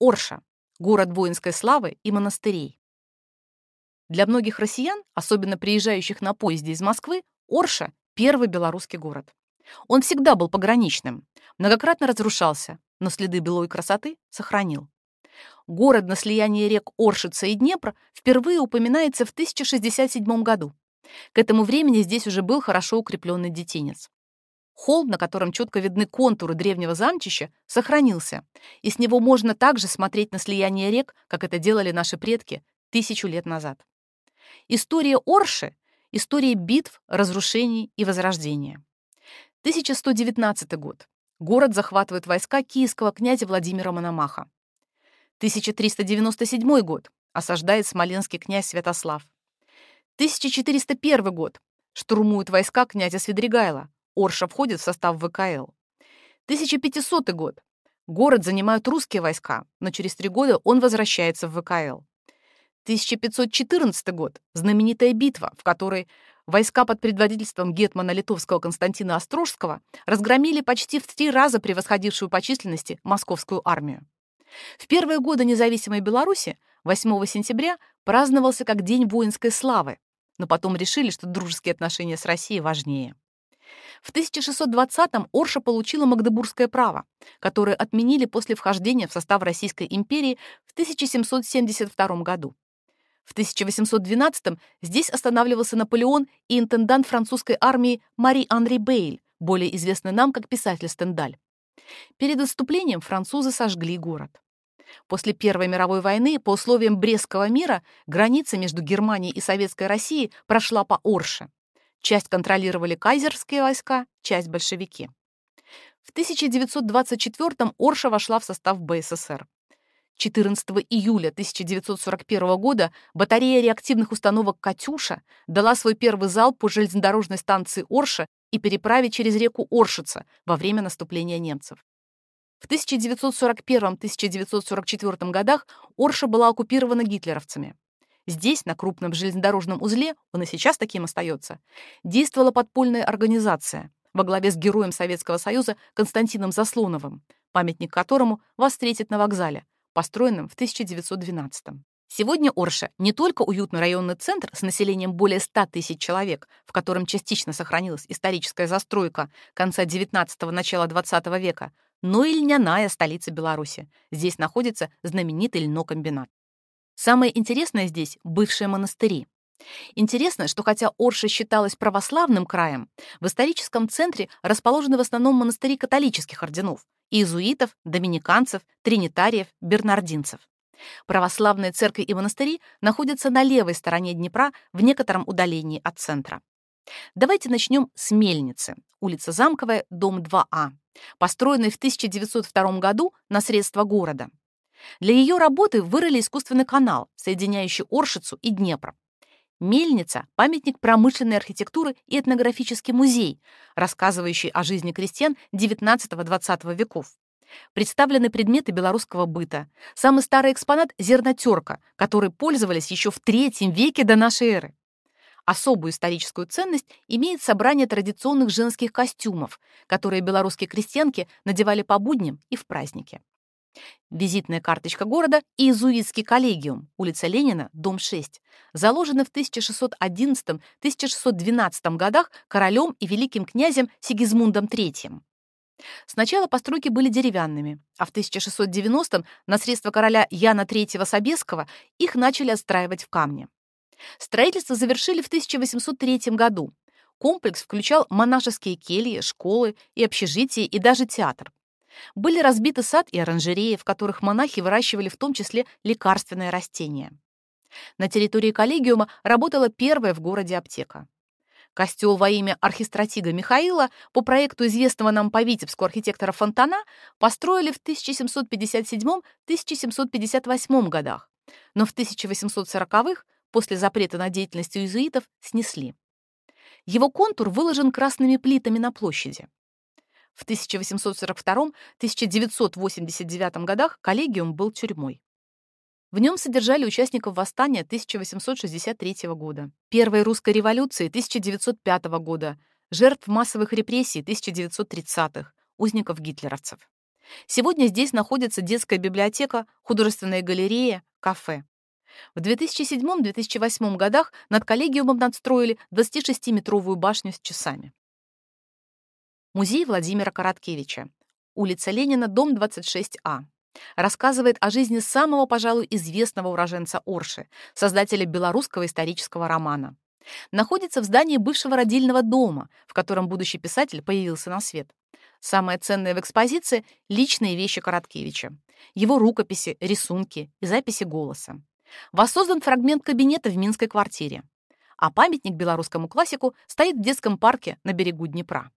Орша – город воинской славы и монастырей. Для многих россиян, особенно приезжающих на поезде из Москвы, Орша – первый белорусский город. Он всегда был пограничным, многократно разрушался, но следы былой красоты сохранил. Город на слиянии рек Оршица и Днепр впервые упоминается в 1067 году. К этому времени здесь уже был хорошо укрепленный детинец. Холм, на котором четко видны контуры древнего замчища, сохранился, и с него можно также смотреть на слияние рек, как это делали наши предки тысячу лет назад. История Орши — история битв, разрушений и возрождения. 1119 год. Город захватывают войска киевского князя Владимира Мономаха. 1397 год. Осаждает смоленский князь Святослав. 1401 год. Штурмуют войска князя Свидригайла. Орша входит в состав ВКЛ. 1500 год. Город занимают русские войска, но через три года он возвращается в ВКЛ. 1514 год. Знаменитая битва, в которой войска под предводительством гетмана литовского Константина Острожского разгромили почти в три раза превосходившую по численности московскую армию. В первые годы независимой Беларуси 8 сентября праздновался как День воинской славы, но потом решили, что дружеские отношения с Россией важнее. В 1620-м Орша получила магдебургское право, которое отменили после вхождения в состав Российской империи в 1772 году. В 1812-м здесь останавливался Наполеон и интендант французской армии Мари-Анри Бейль, более известный нам как писатель Стендаль. Перед отступлением французы сожгли город. После Первой мировой войны по условиям Брестского мира граница между Германией и Советской Россией прошла по Орше. Часть контролировали кайзерские войска, часть — большевики. В 1924-м Орша вошла в состав БССР. 14 июля 1941 года батарея реактивных установок «Катюша» дала свой первый залп по железнодорожной станции Орша и переправе через реку Оршица во время наступления немцев. В 1941-1944 годах Орша была оккупирована гитлеровцами. Здесь, на крупном железнодорожном узле, он и сейчас таким остается, действовала подпольная организация во главе с героем Советского Союза Константином Заслоновым, памятник которому вас встретит на вокзале, построенном в 1912 -м. Сегодня Орша не только уютный районный центр с населением более 100 тысяч человек, в котором частично сохранилась историческая застройка конца XIX – начала XX века, но и льняная столица Беларуси. Здесь находится знаменитый льнокомбинат. Самое интересное здесь — бывшие монастыри. Интересно, что хотя Орша считалась православным краем, в историческом центре расположены в основном монастыри католических орденов — иезуитов, доминиканцев, тринитариев, бернардинцев. Православные церкви и монастыри находятся на левой стороне Днепра в некотором удалении от центра. Давайте начнем с мельницы, улица Замковая, дом 2А, построенной в 1902 году на средства города. Для ее работы вырыли искусственный канал, соединяющий Оршицу и Днепр. Мельница — памятник промышленной архитектуры и этнографический музей, рассказывающий о жизни крестьян XIX-XX веков. Представлены предметы белорусского быта. Самый старый экспонат — зернотерка, которой пользовались еще в III веке до нашей эры. Особую историческую ценность имеет собрание традиционных женских костюмов, которые белорусские крестьянки надевали по будням и в праздники. Визитная карточка города иезуитский коллегиум, улица Ленина, дом 6, заложены в 1611-1612 годах королем и великим князем Сигизмундом III. Сначала постройки были деревянными, а в 1690-м на средства короля Яна III Собесского их начали отстраивать в камне. Строительство завершили в 1803 году. Комплекс включал монашеские кельи, школы и общежития и даже театр. Были разбиты сад и оранжереи, в которых монахи выращивали в том числе лекарственные растения. На территории коллегиума работала первая в городе аптека. Костел во имя архистратига Михаила по проекту известного нам по Витебску архитектора Фонтана построили в 1757-1758 годах, но в 1840-х, после запрета на деятельность иезуитов, снесли. Его контур выложен красными плитами на площади. В 1842-1989 годах коллегиум был тюрьмой. В нем содержали участников восстания 1863 года, Первой русской революции 1905 года, жертв массовых репрессий 1930-х, узников гитлеровцев. Сегодня здесь находится детская библиотека, художественная галерея, кафе. В 2007-2008 годах над коллегиумом надстроили 26-метровую башню с часами. Музей Владимира Короткевича. Улица Ленина, дом 26А. Рассказывает о жизни самого, пожалуй, известного уроженца Орши, создателя белорусского исторического романа. Находится в здании бывшего родильного дома, в котором будущий писатель появился на свет. Самое ценное в экспозиции — личные вещи Короткевича. Его рукописи, рисунки и записи голоса. Воссоздан фрагмент кабинета в Минской квартире. А памятник белорусскому классику стоит в детском парке на берегу Днепра.